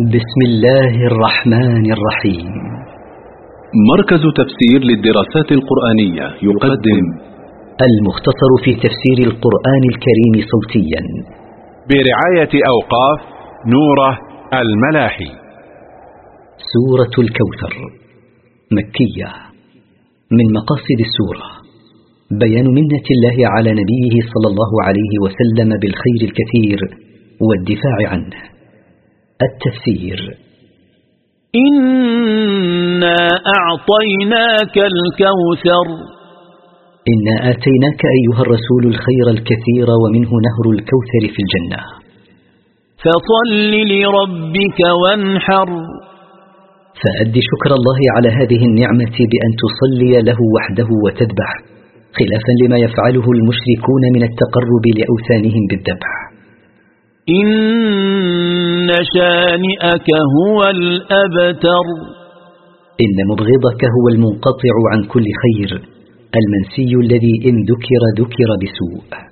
بسم الله الرحمن الرحيم مركز تفسير للدراسات القرآنية يقدم المختصر في تفسير القرآن الكريم صوتيا. برعاية أوقاف نوره الملاحي. سورة الكوثر مكية. من مقاصد السورة بيان منة الله على نبيه صلى الله عليه وسلم بالخير الكثير والدفاع عنه. التفسير. إنا أعطيناك الكوثر. إنا آتيناك أيها الرسول الخير الكثير ومنه نهر الكوثر في الجنة. فصل لربك وانحر. فأد شكر الله على هذه النعمة بأن تصلي له وحده وتذبح خلافا لما يفعله المشركون من التقرب لأوثانهم بالذبح. شانئك هو الأبتر. إن مبغضك هو المنقطع عن كل خير المنسي الذي إن ذكر ذكر بسوء.